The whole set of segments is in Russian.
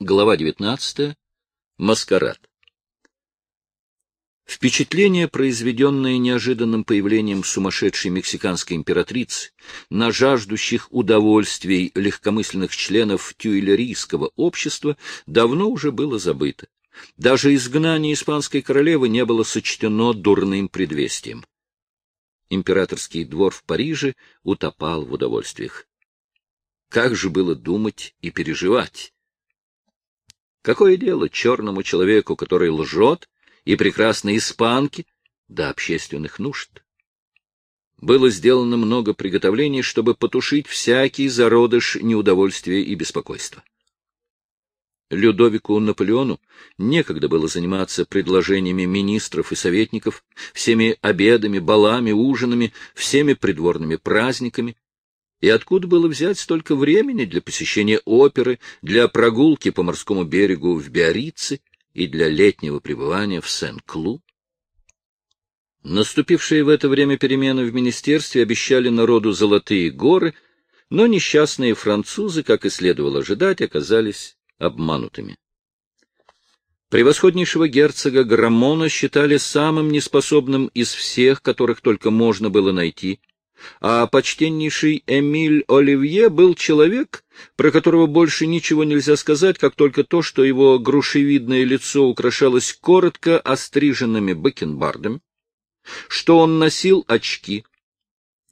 Глава 19. Маскарад. Впечатление, произведенное неожиданным появлением сумасшедшей мексиканской императрицы на жаждущих удовольствий легкомысленных членов тюильрийского общества, давно уже было забыто. Даже изгнание испанской королевы не было сочтено дурным предвестием. Императорский двор в Париже утопал в удовольствиях. Как же было думать и переживать? Какое дело черному человеку, который лжет, и прекрасной испанке, до общественных нужд? Было сделано много приготовлений, чтобы потушить всякий зародыш неудовольствия и беспокойства. Людовику Наполеону некогда было заниматься предложениями министров и советников, всеми обедами, балами, ужинами, всеми придворными праздниками, и откуда было взять столько времени для посещения оперы, для прогулки по морскому берегу в Биорице и для летнего пребывания в Сен-Клу? Наступившие в это время перемены в министерстве обещали народу золотые горы, но несчастные французы, как и следовало ожидать, оказались обманутыми. Превосходнейшего герцога Граммона считали самым неспособным из всех, которых только можно было найти, а почтеннейший Эмиль Оливье был человек, про которого больше ничего нельзя сказать, как только то, что его грушевидное лицо украшалось коротко остриженными бакенбардами, что он носил очки,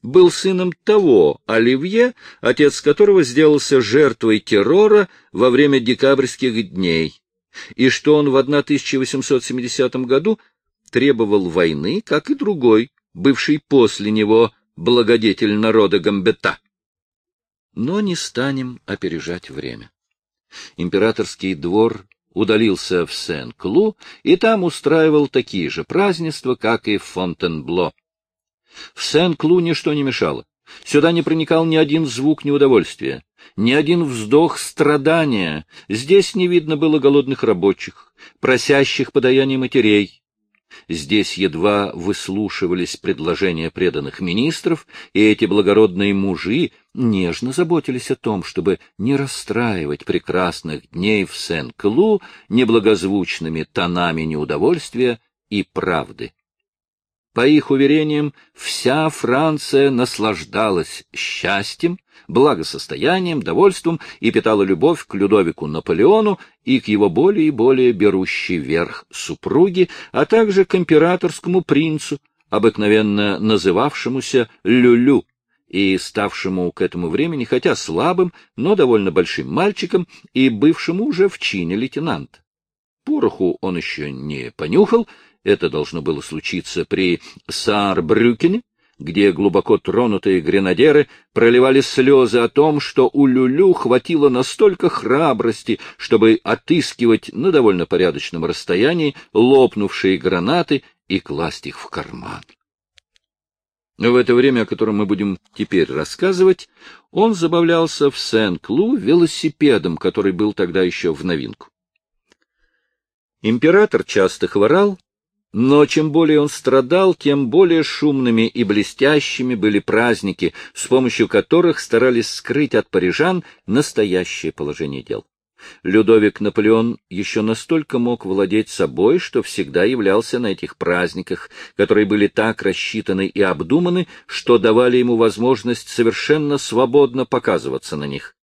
был сыном того Оливье, отец которого сделался жертвой террора во время декабрьских дней, и что он в 1870 году требовал войны, как и другой, бывший после него благодетель народа Гамбета. Но не станем опережать время. Императорский двор удалился в Сен-Клу и там устраивал такие же празднества, как и в Фонтенбло. В Сен-Клу ничто не мешало. Сюда не проникал ни один звук неудовольствия, ни один вздох страдания. Здесь не видно было голодных рабочих, просящих подаяния матерей, Здесь едва выслушивались предложения преданных министров, и эти благородные мужи нежно заботились о том, чтобы не расстраивать прекрасных дней в Сен-Клу неблагозвучными тонами неудовольствия и правды. По их уверениям, вся Франция наслаждалась счастьем, благосостоянием, довольством и питала любовь к Людовику Наполеону и к его более и более берущей верх супруге, а также к императорскому принцу, обыкновенно называвшемуся Люлю и ставшему к этому времени хотя слабым, но довольно большим мальчиком и бывшему уже в чине лейтенанта. Пороху он еще не понюхал, это должно было случиться при Саарбрюкене, где глубоко тронутые гренадеры проливали слезы о том, что у Люлю хватило настолько храбрости, чтобы отыскивать на довольно порядочном расстоянии лопнувшие гранаты и класть их в карман. В это время, о котором мы будем теперь рассказывать, он забавлялся в Сен-Клу велосипедом, который был тогда еще в новинку. Император часто хворал, но чем более он страдал, тем более шумными и блестящими были праздники, с помощью которых старались скрыть от парижан настоящее положение дел. Людовик Наполеон еще настолько мог владеть собой, что всегда являлся на этих праздниках, которые были так рассчитаны и обдуманы, что давали ему возможность совершенно свободно показываться на них.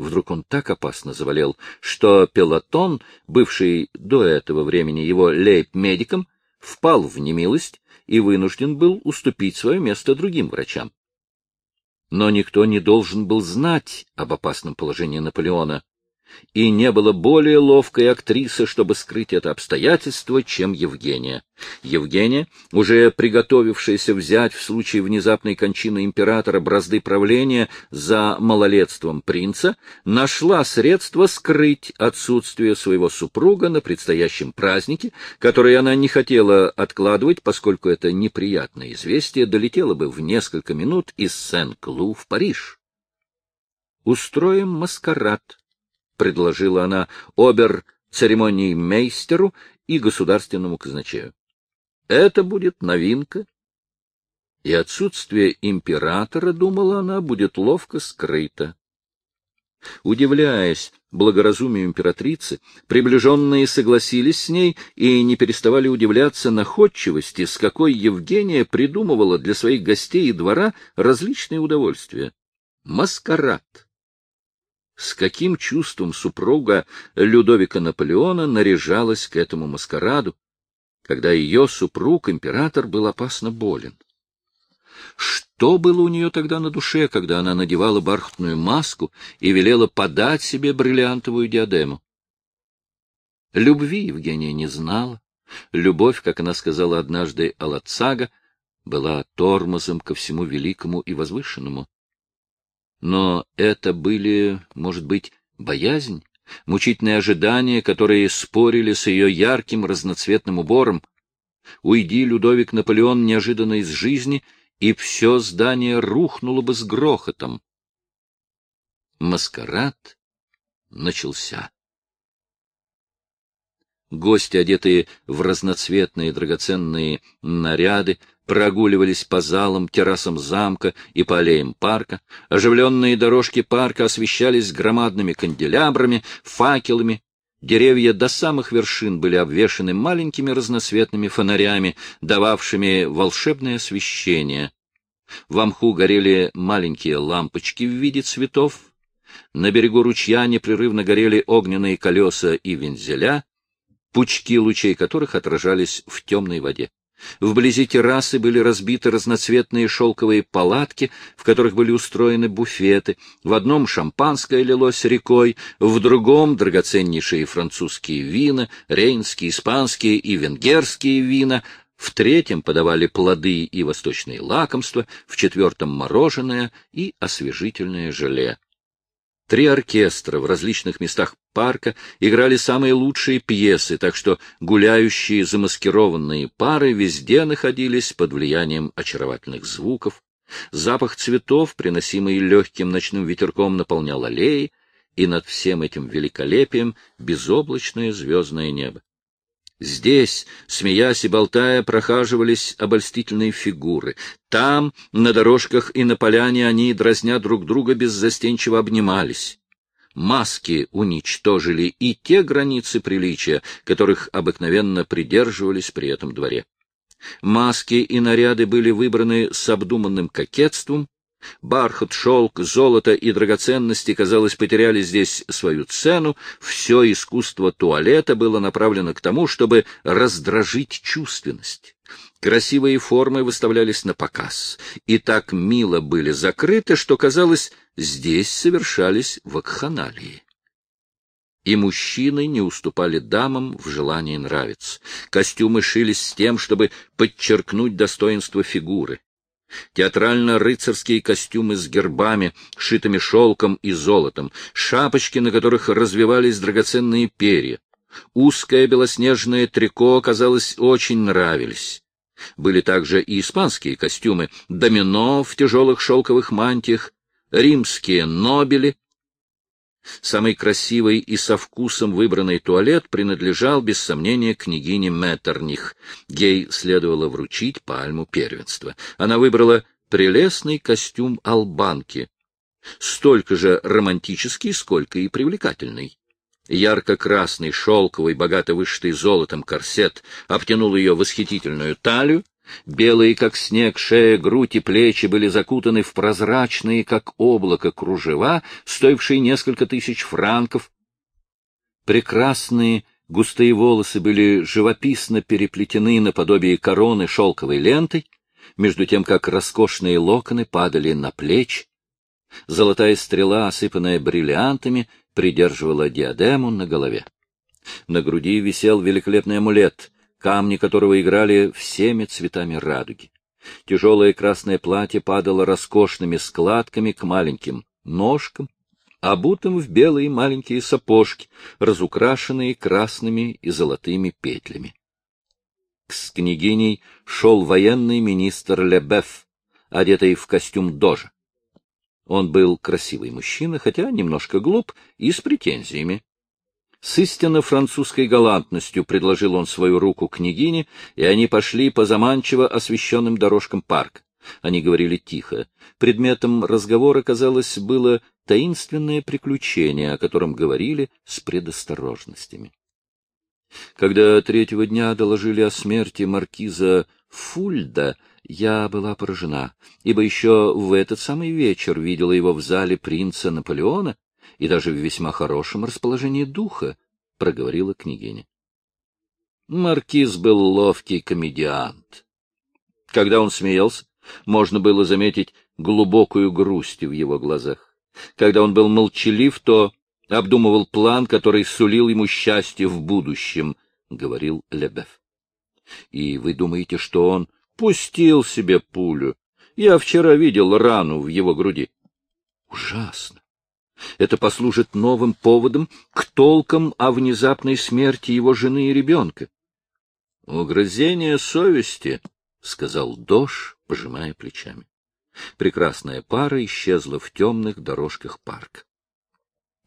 Вдруг он так опасно заболел, что Пелотон, бывший до этого времени его лейб-медиком, впал в немилость и вынужден был уступить свое место другим врачам. Но никто не должен был знать об опасном положении Наполеона и не было более ловкой актрисы, чтобы скрыть это обстоятельство, чем Евгения. Евгения, уже приготовившаяся взять в случае внезапной кончины императора бразды правления за малолетством принца, нашла средство скрыть отсутствие своего супруга на предстоящем празднике, который она не хотела откладывать, поскольку это неприятное известие долетело бы в несколько минут из Сен-Клу в Париж. «Устроим маскарад», предложила она обер-церемонии мейстеру и государственному казначею. Это будет новинка. И отсутствие императора, думала она, будет ловко скрыто. Удивляясь, благоразумию императрицы, приближенные согласились с ней и не переставали удивляться находчивости, с какой Евгения придумывала для своих гостей и двора различные удовольствия. Маскарад. С каким чувством супруга Людовика Наполеона наряжалась к этому маскараду, когда ее супруг, император, был опасно болен. Что было у нее тогда на душе, когда она надевала бархатную маску и велела подать себе бриллиантовую диадему? Любви Евгения не знала. Любовь, как она сказала однажды Алацага, была тормозом ко всему великому и возвышенному. Но это были, может быть, боязнь, мучительные ожидания, которые спорили с ее ярким разноцветным убором. Уйди, Людовик Наполеон, неожиданно из жизни — и все здание рухнуло бы с грохотом. Маскарад начался. Гости, одетые в разноцветные драгоценные наряды, прогуливались по залам, террасам замка и по аллеям парка. Оживленные дорожки парка освещались громадными канделябрами, факелами. Деревья до самых вершин были обвешаны маленькими разноцветными фонарями, дававшими волшебное освещение. В мху горели маленькие лампочки в виде цветов. На берегу ручья непрерывно горели огненные колеса и вензеля, пучки лучей которых отражались в темной воде. Вблизи террасы были разбиты разноцветные шелковые палатки, в которых были устроены буфеты. В одном шампанское лилось рекой, в другом — драгоценнейшие французские вина, рейнские, испанские и венгерские вина, в третьем подавали плоды и восточные лакомства, в четвертом — мороженое и освежительное желе. Три оркестра в различных местах парка играли самые лучшие пьесы, так что гуляющие замаскированные пары везде находились под влиянием очаровательных звуков. Запах цветов, приносимый легким ночным ветерком, наполнял аллеи, и над всем этим великолепием безоблачное звездное небо. Здесь, смеясь и болтая, прохаживались обольстительные фигуры. Там, на дорожках и на поляне, они, дразня друг друга, беззастенчиво обнимались. Маски уничтожили и те границы приличия, которых обыкновенно придерживались при этом дворе. Маски и наряды были выбраны с обдуманным кокетством, Бархат, шелк, золото и драгоценности, казалось, потеряли здесь свою цену. Все искусство туалета было направлено к тому, чтобы раздражить чувственность. Красивые формы выставлялись на показ, и так мило были закрыты, что, казалось, здесь совершались вакханалии. И мужчины не уступали дамам в желании нравиться. Костюмы шились с тем, чтобы подчеркнуть достоинство фигуры. Театрально-рыцарские костюмы с гербами, шитыми шелком и золотом, шапочки, на которых развивались драгоценные перья. Узкое белоснежное трико, казалось, очень нравились. Были также и испанские костюмы, домино в тяжелых шелковых мантиях, римские нобели, Самый красивый и со вкусом выбранный туалет принадлежал, без сомнения, княгине Меттерних. Ей следовало вручить пальму первенства. Она выбрала прелестный костюм албанки, столько же романтический, сколько и привлекательный. Ярко-красный, шелковый, богато вышитый золотом корсет обтянул ее восхитительную талию, Белые, как снег, шея, грудь и плечи были закутаны в прозрачные, как облако, кружева, стоившие несколько тысяч франков. Прекрасные густые волосы были живописно переплетены наподобие короны шелковой лентой, между тем, как роскошные локоны падали на плечи. Золотая стрела, осыпанная бриллиантами, придерживала диадему на голове. На груди висел великолепный амулет — камни которого играли всеми цветами радуги. Тяжелое красное платье падало роскошными складками к маленьким ножкам, обутым в белые маленькие сапожки, разукрашенные красными и золотыми петлями. С княгиней шел военный министр Лебеф, одетый в костюм дожа. Он был красивый мужчина, хотя немножко глуп и с претензиями. С истинно французской галантностью предложил он свою руку княгине, и они пошли по заманчиво освещенным дорожкам парка. Они говорили тихо. Предметом разговора, казалось, было таинственное приключение, о котором говорили с предосторожностями. Когда третьего дня доложили о смерти маркиза Фульда, я была поражена, ибо еще в этот самый вечер видела его в зале принца Наполеона и даже в весьма хорошем расположении духа, — проговорила княгиня. Маркиз был ловкий комедиант. Когда он смеялся, можно было заметить глубокую грусть в его глазах. Когда он был молчалив, то обдумывал план, который сулил ему счастье в будущем, — говорил Лебев. — И вы думаете, что он пустил себе пулю? Я вчера видел рану в его груди. — Ужасно. Это послужит новым поводом к толкам о внезапной смерти его жены и ребенка. — Угрызение совести, — сказал Дош, пожимая плечами. Прекрасная пара исчезла в темных дорожках парка.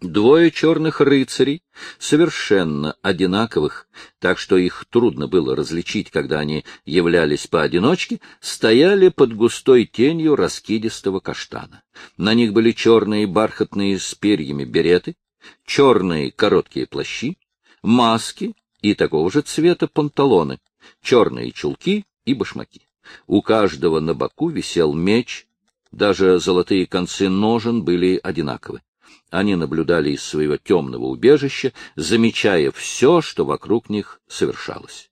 Двое черных рыцарей, совершенно одинаковых, так что их трудно было различить, когда они являлись поодиночке, стояли под густой тенью раскидистого каштана. На них были черные бархатные с перьями береты, черные короткие плащи, маски и такого же цвета панталоны, черные чулки и башмаки. У каждого на боку висел меч, даже золотые концы ножен были одинаковы. Они наблюдали из своего темного убежища, замечая все, что вокруг них совершалось.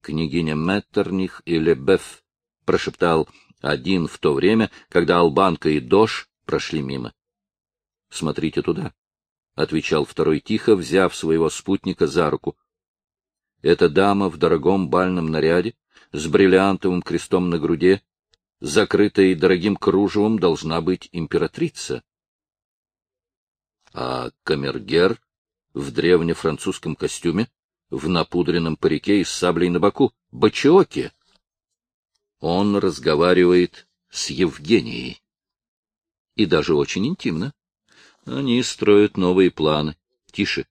«Княгиня Меттерних и Лебеф», — прошептал один в то время, когда Албанка и Дош прошли мимо. «Смотрите туда», — отвечал второй тихо, взяв своего спутника за руку. Эта дама в дорогом бальном наряде, с бриллиантовым крестом на груди, закрытой дорогим кружевом, должна быть императрица. А камергер в древнефранцузском костюме, в напудренном парике и с саблей на боку, бачиоки. Он разговаривает с Евгенией. И даже очень интимно. Они строят новые планы. Тише.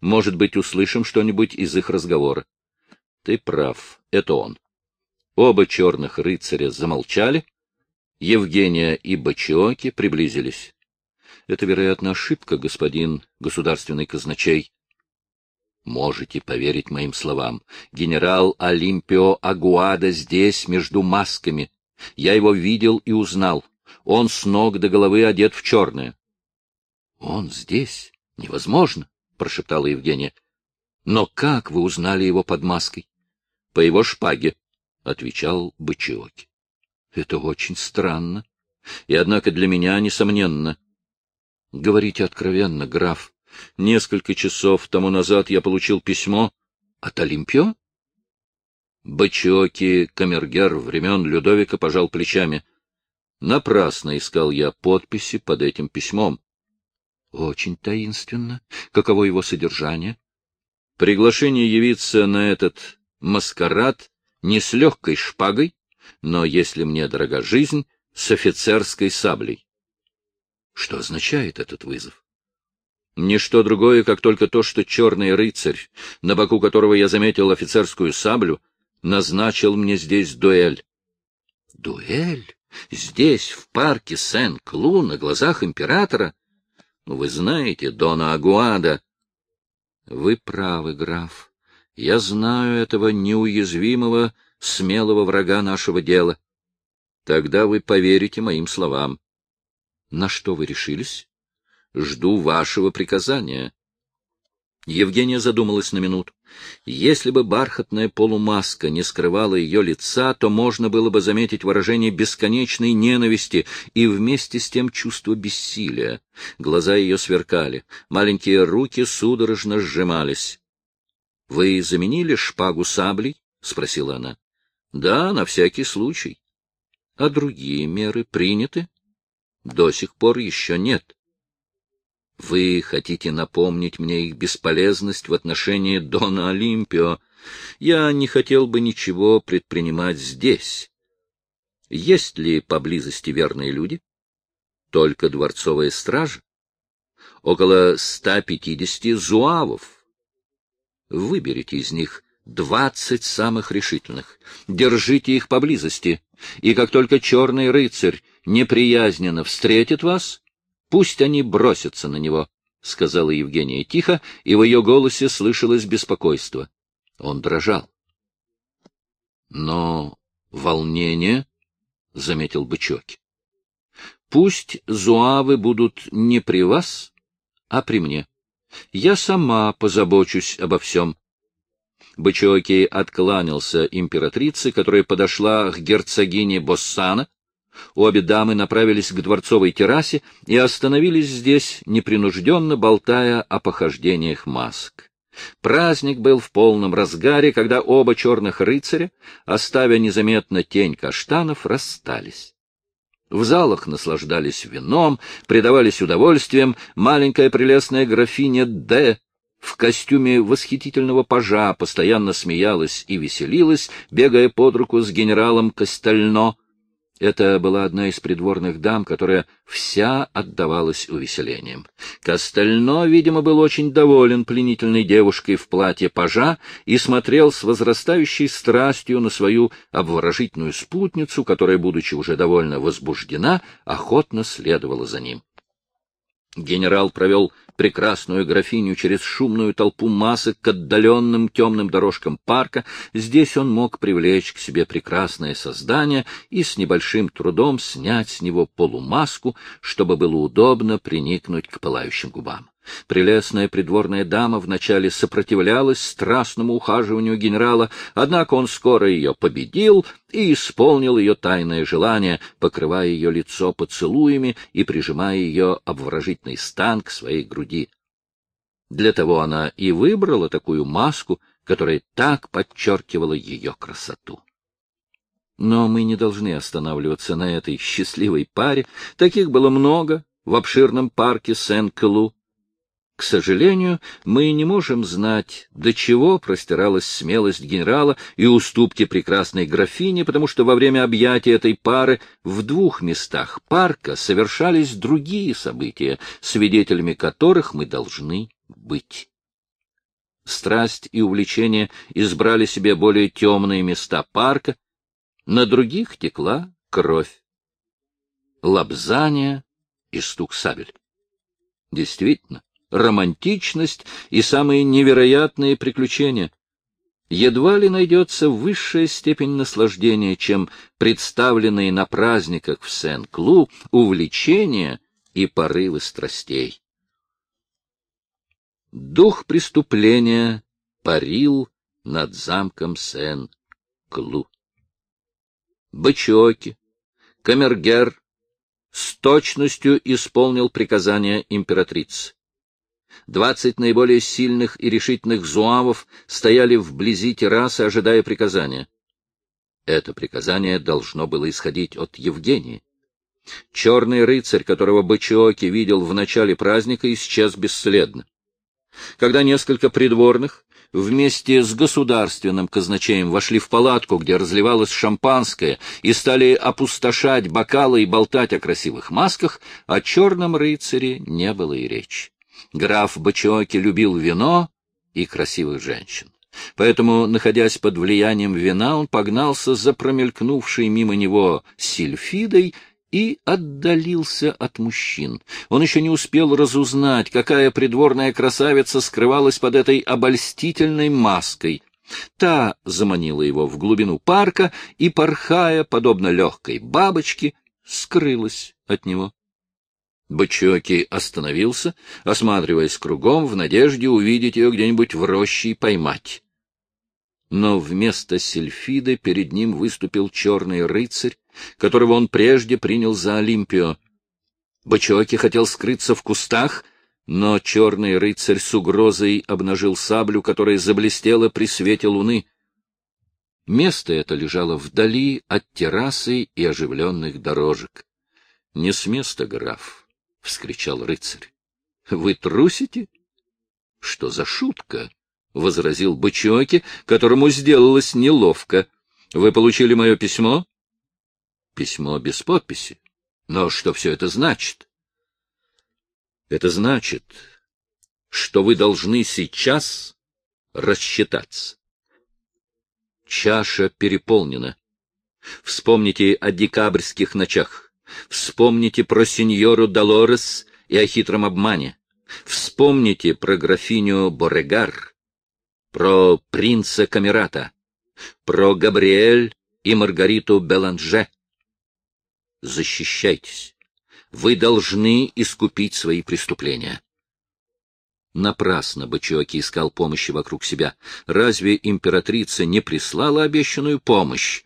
Может быть, услышим что-нибудь из их разговора. Ты прав, это он. Оба черных рыцаря замолчали. Евгения и Бачиоки приблизились. Это, вероятно, ошибка, господин государственный казначей. Можете поверить моим словам. Генерал Олимпио Агуада здесь, между масками. Я его видел и узнал. Он с ног до головы одет в черное. — Он здесь? Невозможно. — прошептала Евгения. — Но как вы узнали его под маской? — По его шпаге, — отвечал Бычиоки. — Это очень странно. И, однако, для меня, несомненно. — Говорите откровенно, граф. Несколько часов тому назад я получил письмо от Олимпио? Бычиоки, камергер времен Людовика, пожал плечами. Напрасно искал я подписи под этим письмом. Очень таинственно. Каково его содержание? Приглашение явиться на этот маскарад не с легкой шпагой, но, если мне дорога жизнь, с офицерской саблей. Что означает этот вызов? Ничто другое, как только то, что черный рыцарь, на боку которого я заметил офицерскую саблю, назначил мне здесь дуэль. Дуэль? Здесь, в парке Сен-Клу, на глазах императора? Вы знаете Дона Агуада. Вы правы, граф. Я знаю этого неуязвимого, смелого врага нашего дела. Тогда вы поверите моим словам. На что вы решились? Жду вашего приказания. Евгения задумалась на минуту. Если бы бархатная полумаска не скрывала ее лица, то можно было бы заметить выражение бесконечной ненависти и вместе с тем чувство бессилия. Глаза ее сверкали, маленькие руки судорожно сжимались. — Вы заменили шпагу саблей? — спросила она. — Да, на всякий случай. — А другие меры приняты? — До сих пор еще нет. Вы хотите напомнить мне их бесполезность в отношении Дона Олимпио. Я не хотел бы ничего предпринимать здесь. Есть ли поблизости верные люди? Только дворцовая стража? Около 150 зуавов. Выберите из них двадцать самых решительных. Держите их поблизости, и как только черный рыцарь неприязненно встретит вас, пусть они бросятся на него, — сказала Евгения тихо, и в ее голосе слышалось беспокойство. Он дрожал. — Но волнение, — заметил Бычоки. — Пусть зуавы будут не при вас, а при мне. Я сама позабочусь обо всем. Бычоки откланялся императрице, которая подошла к герцогине Боссана. Обе дамы направились к дворцовой террасе и остановились здесь, непринужденно болтая о похождениях маск. Праздник был в полном разгаре, когда оба черных рыцаря, оставя незаметно тень каштанов, расстались. В залах наслаждались вином, предавались удовольствием. Маленькая прелестная графиня Д. в костюме восхитительного пажа постоянно смеялась и веселилась, бегая под руку с генералом Костельно — это была одна из придворных дам, которая вся отдавалась увеселением. Костельно, видимо, был очень доволен пленительной девушкой в платье пажа и смотрел с возрастающей страстью на свою обворожительную спутницу, которая, будучи уже довольно возбуждена, охотно следовала за ним. Генерал провел прекрасную графиню через шумную толпу масок к отдаленным темным дорожкам парка. Здесь он мог привлечь к себе прекрасное создание и с небольшим трудом снять с него полумаску, чтобы было удобно приникнуть к пылающим губам. Прелестная придворная дама вначале сопротивлялась страстному ухаживанию генерала, однако он скоро ее победил и исполнил ее тайное желание, покрывая ее лицо поцелуями и прижимая ее обворожительный стан к своей груди. Для того она и выбрала такую маску, которая так подчеркивала ее красоту. Но мы не должны останавливаться на этой счастливой паре. Таких было много в обширном парке Сен-Клу. К сожалению, мы не можем знать, до чего простиралась смелость генерала и уступки прекрасной графини, потому что во время объятия этой пары в двух местах парка совершались другие события, свидетелями которых мы должны быть. Страсть и увлечение избрали себе более темные места парка, на других текла кровь, лобзание и стук сабель. Действительно, романтичность и самые невероятные приключения. Едва ли найдется высшая степень наслаждения, чем представленные на праздниках в Сен-Клу увлечения и порывы страстей. Дух преступления парил над замком Сен-Клу. Бычоки, камергер с точностью исполнил приказания императрицы. Двадцать наиболее сильных и решительных зуавов стояли вблизи террасы, ожидая приказания. Это приказание должно было исходить от Евгении. Черный рыцарь, которого Бычоки видел в начале праздника, исчез бесследно. Когда несколько придворных вместе с государственным казначеем вошли в палатку, где разливалось шампанское, и стали опустошать бокалы и болтать о красивых масках, о черном рыцаре не было и речи. Граф Бачоки любил вино и красивых женщин. Поэтому, находясь под влиянием вина, он погнался за промелькнувшей мимо него сильфидой и отдалился от мужчин. Он еще не успел разузнать, какая придворная красавица скрывалась под этой обольстительной маской. Та заманила его в глубину парка и, порхая, подобно легкой бабочке, скрылась от него. Бычоки остановился, осматриваясь кругом в надежде увидеть ее где-нибудь в роще и поймать. Но вместо сельфиды перед ним выступил черный рыцарь, которого он прежде принял за Олимпио. Бычоки хотел скрыться в кустах, но черный рыцарь с угрозой обнажил саблю, которая заблестела при свете луны. Место это лежало вдали от террасы и оживленных дорожек. — Не с места, граф, — вскричал рыцарь. — Вы трусите? — Что за шутка? — возразил Бычоки, которому сделалось неловко. — Вы получили мое письмо? — Письмо без подписи. Но что все это значит? — Это значит, что вы должны сейчас рассчитаться. Чаша переполнена. Вспомните о декабрьских ночах. Вспомните про сеньору Долорес и о хитром обмане. Вспомните про графиню Борегар, про принца Камерата, про Габриэль и Маргариту Беланже. Защищайтесь. Вы должны искупить свои преступления. Напрасно Бачиоки искал помощи вокруг себя. Разве императрица не прислала обещанную помощь? —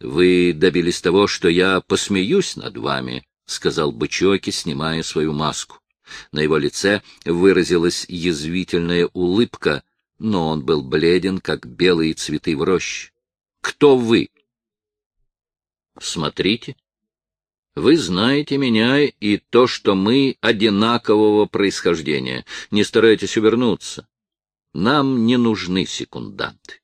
Вы добились того, что я посмеюсь над вами, — сказал Бачиоки, снимая свою маску. На его лице выразилась язвительная улыбка, но он был бледен, как белые цветы в роще. — Кто вы? — Смотрите, вы знаете меня и то, что мы одинакового происхождения. Не старайтесь увернуться. Нам не нужны секунданты.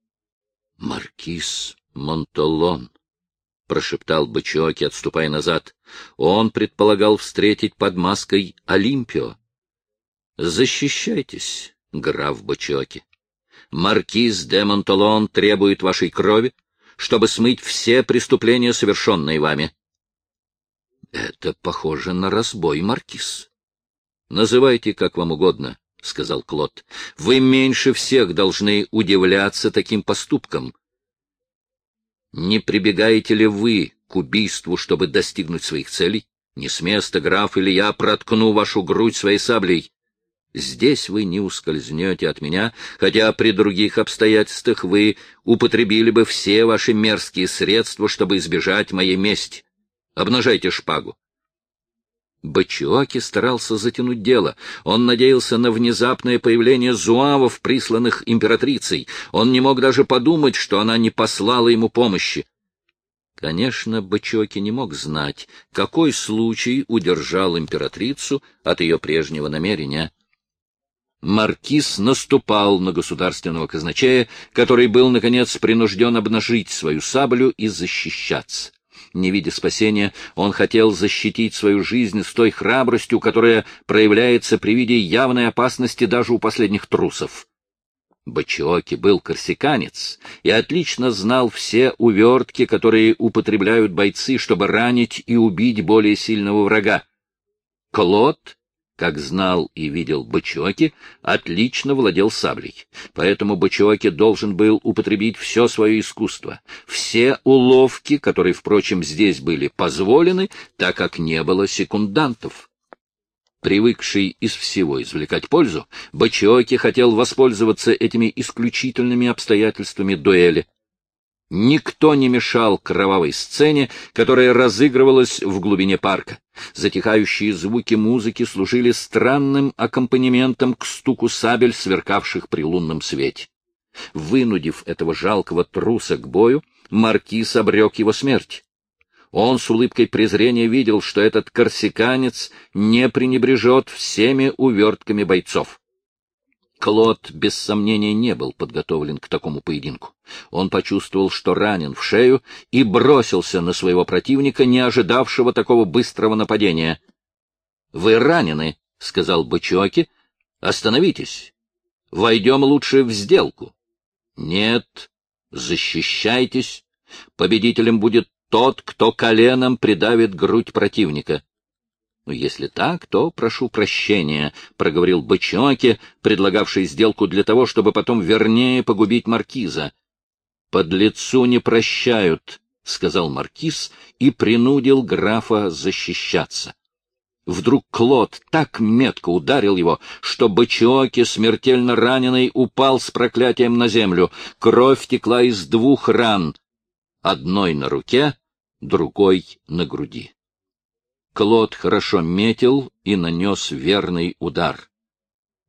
— Маркиз Монтолон, — прошептал Бачиоки, отступая назад. Он предполагал встретить под маской Олимпио. — Защищайтесь, граф Бачиоки. Маркиз де Монтолон требует вашей крови, чтобы смыть все преступления, совершенные вами. Это похоже на разбой, Маркиз. Называйте как вам угодно, — сказал Клод. Вы меньше всех должны удивляться таким поступкам. Не прибегаете ли вы к убийству, чтобы достигнуть своих целей? Не с места, граф, или я проткну вашу грудь своей саблей. Здесь вы не ускользнете от меня, хотя при других обстоятельствах вы употребили бы все ваши мерзкие средства, чтобы избежать моей мести. Обнажайте шпагу. Бачиоки старался затянуть дело. Он надеялся на внезапное появление зуавов, присланных императрицей. Он не мог даже подумать, что она не послала ему помощи. Конечно, Бачоки не мог знать, какой случай удержал императрицу от ее прежнего намерения. Маркиз наступал на государственного казначея, который был, наконец, принужден обнажить свою саблю и защищаться. Не видя спасения, он хотел защитить свою жизнь с той храбростью, которая проявляется при виде явной опасности даже у последних трусов. Бачиоки был корсиканец и отлично знал все увертки, которые употребляют бойцы, чтобы ранить и убить более сильного врага. Клод как знал и видел Бачоки, отлично владел саблей. Поэтому Бачоки должен был употребить все свое искусство, все уловки, которые, впрочем, здесь были позволены, так как не было секундантов. Привыкший из всего извлекать пользу, Бачоки хотел воспользоваться этими исключительными обстоятельствами дуэли. Никто не мешал кровавой сцене, которая разыгрывалась в глубине парка. Затихающие звуки музыки служили странным аккомпанементом к стуку сабель, сверкавших при лунном свете. Вынудив этого жалкого труса к бою, маркиз обрек его смерть. Он с улыбкой презрения видел, что этот корсиканец не пренебрежет всеми увертками бойцов. Клод, без сомнения, не был подготовлен к такому поединку. Он почувствовал, что ранен в шею, и бросился на своего противника, не ожидавшего такого быстрого нападения. — Вы ранены, — сказал Бычоки. — Остановитесь. Войдем лучше в сделку. — Нет, защищайтесь. Победителем будет тот, кто коленом придавит грудь противника. — Если так, то прошу прощения, — проговорил Бычоки, предлагавший сделку для того, чтобы потом вернее погубить маркиза. — Под лицу не прощают, — сказал маркиз и принудил графа защищаться. Вдруг Клод так метко ударил его, что Бычоки, смертельно раненый, упал с проклятием на землю. Кровь текла из двух ран, одной на руке, другой на груди. Клод хорошо метил и нанес верный удар.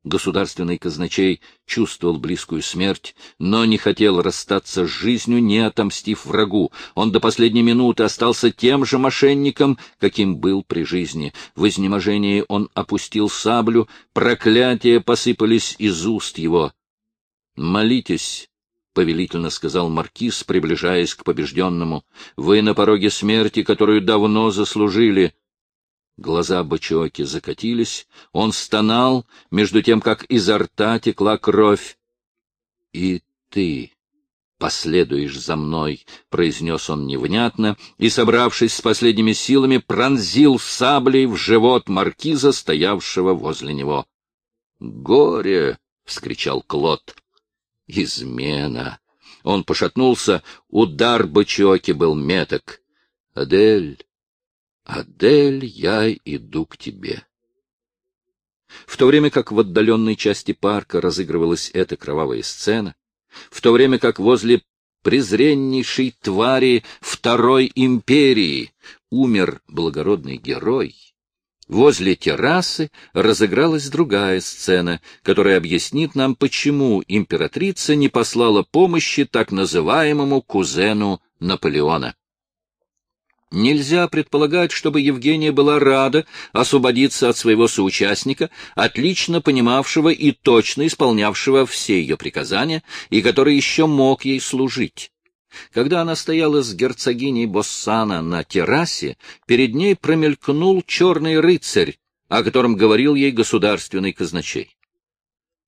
Государственный казначей чувствовал близкую смерть, но не хотел расстаться с жизнью, не отомстив врагу. Он до последней минуты остался тем же мошенником, каким был при жизни. В изнеможении он опустил саблю, проклятия посыпались из уст его. «Молитесь», — повелительно сказал маркиз, приближаясь к побежденному, — «вы на пороге смерти, которую давно заслужили». Глаза Бачоки закатились, он стонал, между тем, как изо рта текла кровь. — И ты, последуешь за мной, — произнес он невнятно, и, собравшись с последними силами, пронзил саблей в живот маркиза, стоявшего возле него. — Горе! — вскричал Клод. — Измена! Он пошатнулся, удар бычоки был меток. — Адель, Адель, я иду к тебе. В то время как в отдаленной части парка разыгрывалась эта кровавая сцена, в то время как возле презреннейшей твари Второй империи умер благородный герой, возле террасы разыгралась другая сцена, которая объяснит нам, почему императрица не послала помощи так называемому кузену Наполеона. Нельзя предполагать, чтобы Евгения была рада освободиться от своего соучастника, отлично понимавшего и точно исполнявшего все ее приказания, и который еще мог ей служить. Когда она стояла с герцогиней Боссана на террасе, перед ней промелькнул черный рыцарь, о котором говорил ей государственный казначей.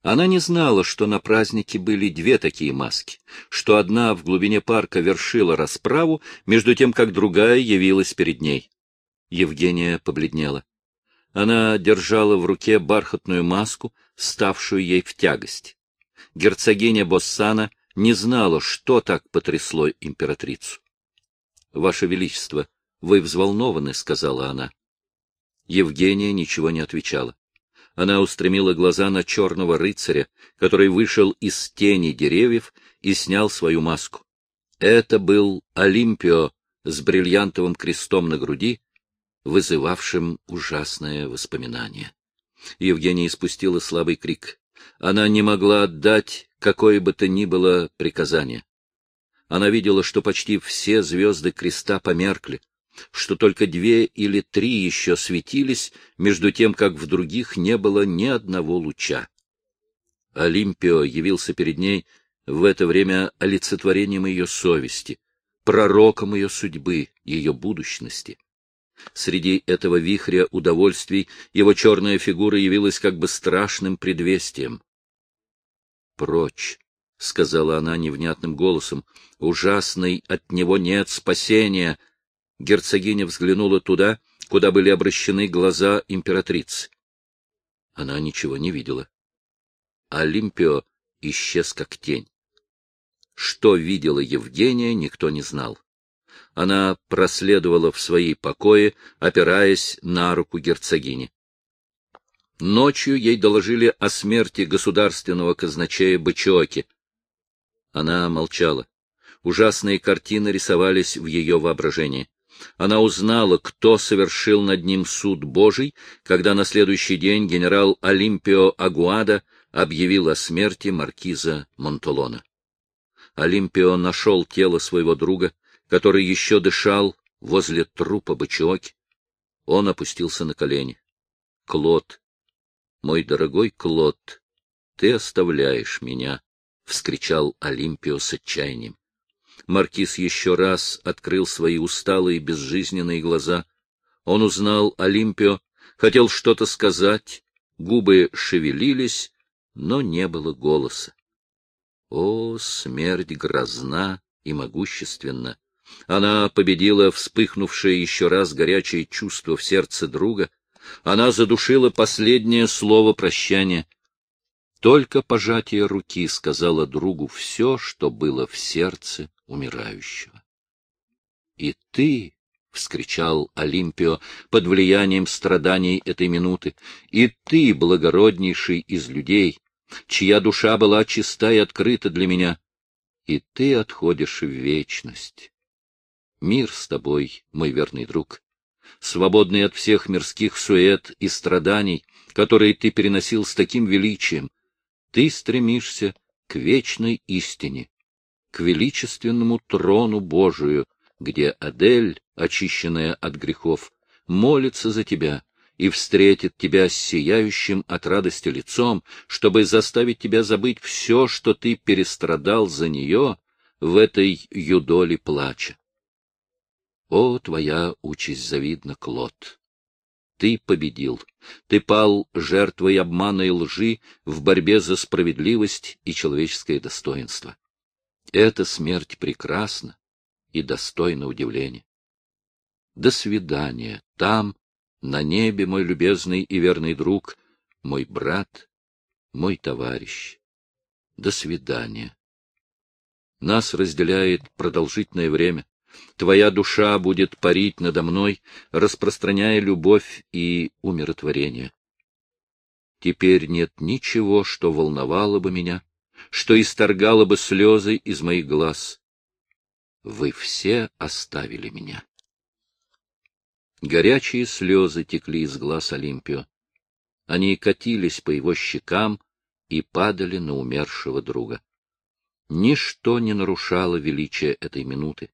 Она не знала, что на празднике были две такие маски, что одна в глубине парка вершила расправу, между тем, как другая явилась перед ней. Евгения побледнела. Она держала в руке бархатную маску, ставшую ей в тягость. Герцогиня Боссана не знала, что так потрясло императрицу. — Ваше Величество, вы взволнованы, — сказала она. Евгения ничего не отвечала. Она устремила глаза на черного рыцаря, который вышел из тени деревьев и снял свою маску. Это был Олимпио с бриллиантовым крестом на груди, вызывавшим ужасное воспоминание. Евгения испустила слабый крик. Она не могла отдать какое бы то ни было приказание. Она видела, что почти все звезды креста померкли что только две или три еще светились, между тем, как в других не было ни одного луча. Олимпио явился перед ней в это время олицетворением ее совести, пророком ее судьбы, ее будущности. Среди этого вихря удовольствий его черная фигура явилась как бы страшным предвестием. «Прочь!» — сказала она невнятным голосом. «Ужасный от него нет спасения!» Герцогиня взглянула туда, куда были обращены глаза императрицы. Она ничего не видела. Олимпио исчез как тень. Что видела Евгения, никто не знал. Она проследовала в свои покои, опираясь на руку герцогини. Ночью ей доложили о смерти государственного казначея Бычоки. Она молчала. Ужасные картины рисовались в ее воображении. Она узнала, кто совершил над ним суд Божий, когда на следующий день генерал Олимпио Агуада объявил о смерти маркиза Монтолона. Олимпио нашел тело своего друга, который еще дышал возле трупа бычоки. Он опустился на колени. — Клод, мой дорогой Клод, ты оставляешь меня! — вскричал Олимпио с отчаянием. Маркиз еще раз открыл свои усталые безжизненные глаза. Он узнал Олимпио, хотел что-то сказать, губы шевелились, но не было голоса. О, смерть грозна и могущественна! Она победила вспыхнувшее еще раз горячее чувство в сердце друга. Она задушила последнее слово прощания — только пожатие руки сказала другу все, что было в сердце умирающего. — И ты, — вскричал Олимпио под влиянием страданий этой минуты, — и ты, благороднейший из людей, чья душа была чиста и открыта для меня, и ты отходишь в вечность. Мир с тобой, мой верный друг, свободный от всех мирских сует и страданий, которые ты переносил с таким величием, ты стремишься к вечной истине, к величественному трону Божию, где Адель, очищенная от грехов, молится за тебя и встретит тебя с сияющим от радости лицом, чтобы заставить тебя забыть все, что ты перестрадал за нее в этой юдоле плача. О, твоя участь завидна, Клод! Ты победил. Ты пал жертвой обмана и лжи в борьбе за справедливость и человеческое достоинство. Эта смерть прекрасна и достойна удивления. До свидания там, на небе, мой любезный и верный друг, мой брат, мой товарищ. До свидания. Нас разделяет продолжительное время. Твоя душа будет парить надо мной, распространяя любовь и умиротворение. Теперь нет ничего, что волновало бы меня, что исторгало бы слезы из моих глаз. Вы все оставили меня. Горячие слезы текли из глаз Олимпио. Они катились по его щекам и падали на умершего друга. Ничто не нарушало величия этой минуты.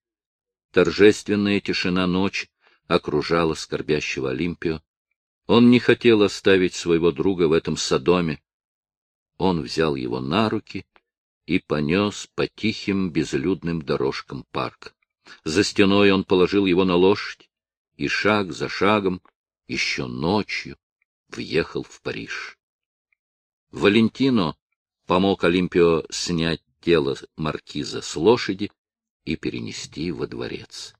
Торжественная тишина ночи окружала скорбящего Олимпио. Он не хотел оставить своего друга в этом садоме. Он взял его на руки и понес по тихим безлюдным дорожкам парка. За стеной он положил его на лошадь и шаг за шагом, еще ночью, въехал в Париж. Валентино помог Олимпио снять тело маркиза с лошади и перенести во дворец.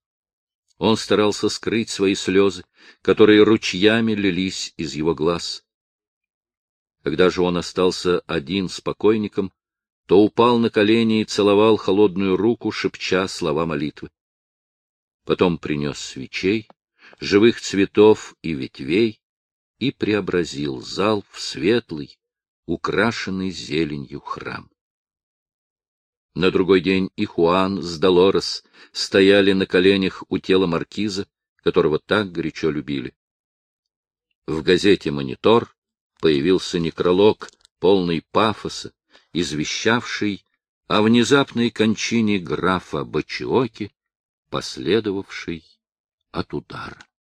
Он старался скрыть свои слезы, которые ручьями лились из его глаз. Когда же он остался один с покойником, то упал на колени и целовал холодную руку, шепча слова молитвы. Потом принес свечей, живых цветов и ветвей и преобразил зал в светлый, украшенный зеленью храм. На другой день и Хуан с Долорес стояли на коленях у тела маркиза, которого так горячо любили. В газете «Монитор» появился некролог, полный пафоса, извещавший о внезапной кончине графа Бачиоки, последовавшей от удара.